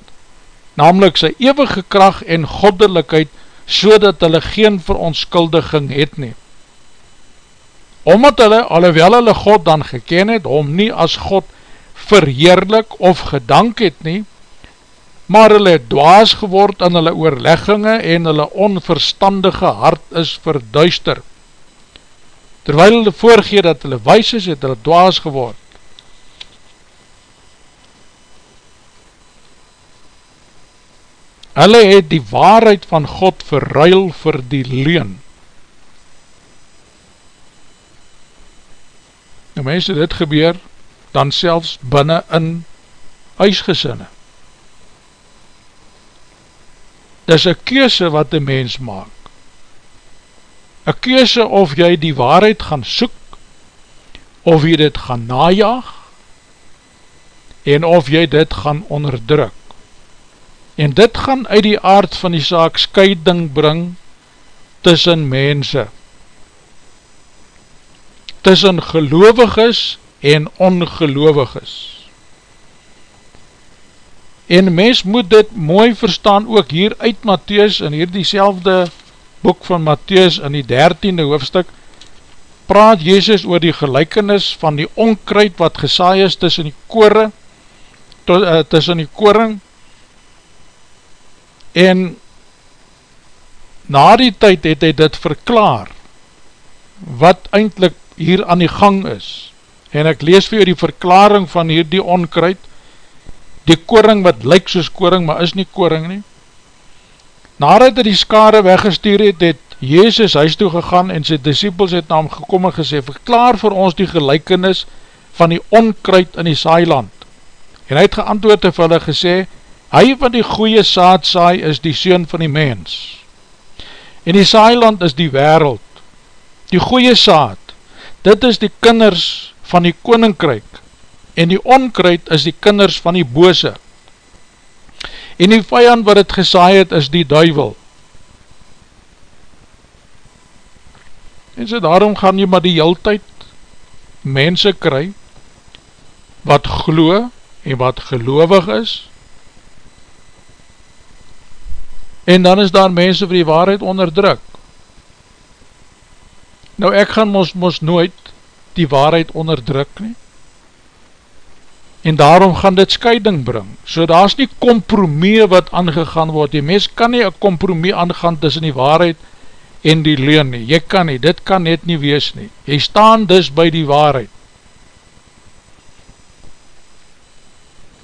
namelijk sy eeuwige kracht en goddelikheid, so dat hulle geen veronskuldiging het nie. Omdat hulle, alhoewel hulle God dan geken het, om nie as God verheerlik of gedank het nie, maar hulle het dwaas geword in hulle oorlegginge en hulle onverstandige hart is verduister. Terwyl hulle voorgeer dat hulle wees is, het hulle dwaas geword. Hulle het die waarheid van God verruil vir die leen. Nou mense, dit gebeur dan selfs binnen in huisgesinne. Dit is een keuse wat die mens maak. Een keuse of jy die waarheid gaan soek, of jy dit gaan najaag, en of jy dit gaan onderdruk. En dit gaan uit die aard van die saak scheiding bring tussen mense, tussen gelovig is en ongelovig is. En mens moet dit mooi verstaan ook hier uit Matthäus in hier die selfde boek van Matthäus in die dertiende hoofdstuk praat Jezus oor die gelijkenis van die onkruid wat gesaai is tussen die kore eh, tussen die koring en na die tyd het hy dit verklaar wat eindelijk hier aan die gang is en ek lees vir die verklaring van hier die onkruid die koring wat lyk soos koring, maar is nie koring nie. Nadat hy die skare weggestuur het, het Jezus huis toe gegaan en sy disciples het na hom gekom en gesê, verklaar vir ons die gelijkenis van die onkruid in die saailand. En hy het geantwoord vir hulle gesê, hy wat die goeie saad saai is die seun van die mens. En die saailand is die wereld, die goeie saad, dit is die kinders van die koninkryk, en die onkruid is die kinders van die bose. En die vijand wat het gesaai het is die duivel. En so daarom gaan jy maar die heel tyd mense kry wat glo en wat gelovig is en dan is daar mense vir die waarheid onderdruk. Nou ek gaan mos, mos nooit die waarheid onderdruk nie en daarom gaan dit scheiding bring. So daar is nie kompromie wat aangegaan word, die mens kan nie een kompromie aangaan tussen die waarheid en die leen nie, jy kan nie, dit kan net nie wees nie, jy staan dus by die waarheid.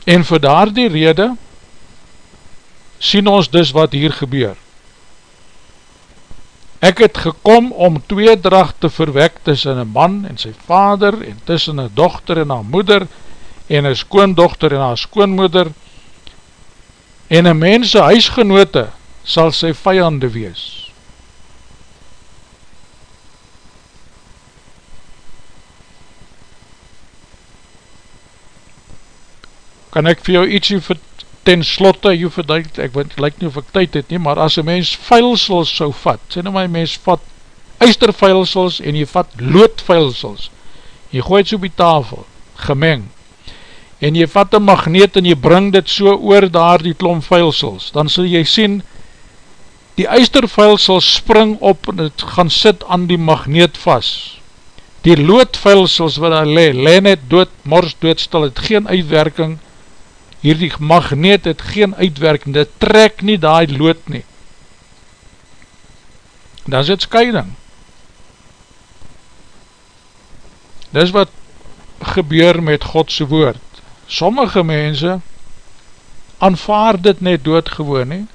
En vir daar die rede, sien ons dus wat hier gebeur. Ek het gekom om twee dracht te verwek tussen een man en sy vader, en tussen een dochter en haar moeder, en en een skoondochter en haar skoonmoeder en een mense huisgenote sal sy vijande wees. Kan ek vir jou ietsie ten slotte, jy verduid, ek weet, lyk nie of ek tyd het nie, maar as een mens vuilsels so vat, sê nou my mens vat eistervuilsels en jy vat loodvuilsels, jy gooi het so op die tafel, gemeng, en jy vat een magneet en jy bring dit so oor daar die klom vuilsels, dan sal jy sien, die eistervuilsel spring op en het gaan sit aan die magneet vast. Die loodvuilsels wat daar le, le net dood, mors doodstil, het geen uitwerking, hier die magneet het geen uitwerking, dit trek nie die lood nie. Dan is het scheiding. Dis wat gebeur met Godse woord sommige mense aanvaard dit net doodgewoon nie,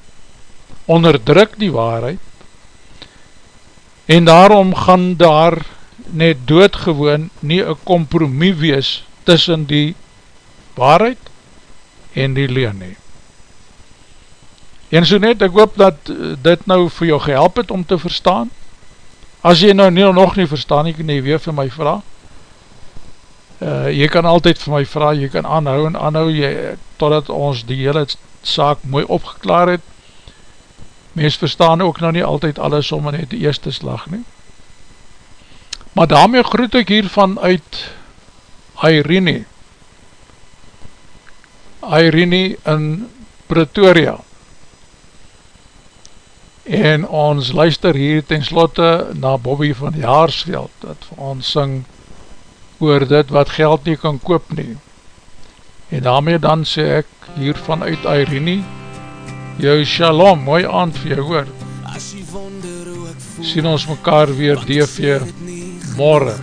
onderdruk die waarheid, en daarom gaan daar net doodgewoon nie een kompromie wees tussen die waarheid en die leen nie. En so net, ek hoop dat dit nou vir jou gehelp het om te verstaan, as jy nou nie, nog nie verstaan, ek nie weer vir my vraag, uh, jy kan altyd vir my vraag, jy kan aanhou en aanhou, jy, totdat ons die hele saak mooi opgeklaar het, mens verstaan ook nou nie altyd alles om in die eerste slag nie, maar daarmee groet ek hiervan uit Irene, Irene in Pretoria, en ons luister hier ten slotte na Bobby van Jaarsveld, dat vir ons syng oor dit wat geld nie kan koop nie. En daarmee dan sê ek hier vanuit Irene, jou shalom, mooi aand vir jou hoor. Sien ons mekaar weer DV morgen,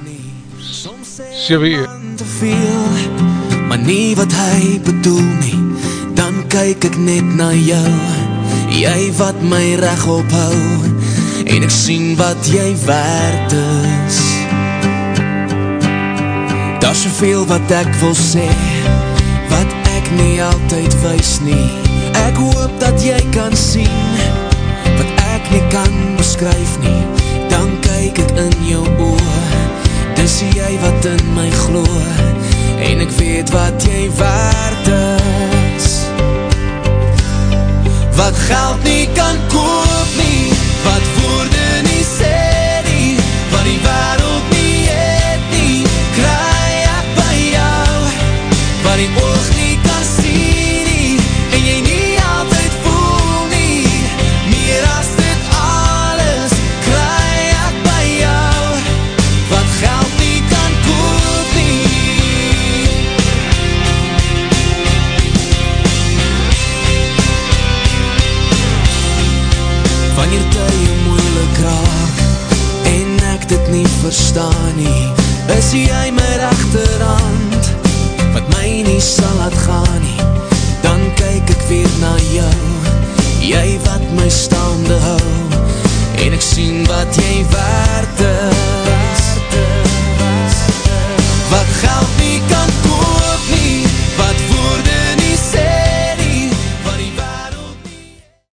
7 uur. Maar nie wat hy bedoel nie, dan kyk ek net na jou, jy wat my reg ophou, en ek sien wat jy waard is. Daar is soveel wat ek wil sê, wat ek nie altyd wees nie, Ek hoop dat jy kan sien Wat ek nie kan beskryf nie. Dan kyk ek in jou oor Dis jy wat in my glo En ek weet wat jy waard is. Wat geld nie kan koop nie. Wat woorde nie sê nie. Wat die wereld verstaan nie. Is jy my rechterhand Wat my nie sal laat gaan nie? Dan kyk ek weer na jou Jy wat my staande hou. En ek sien wat jy waard is. Wat geld nie kan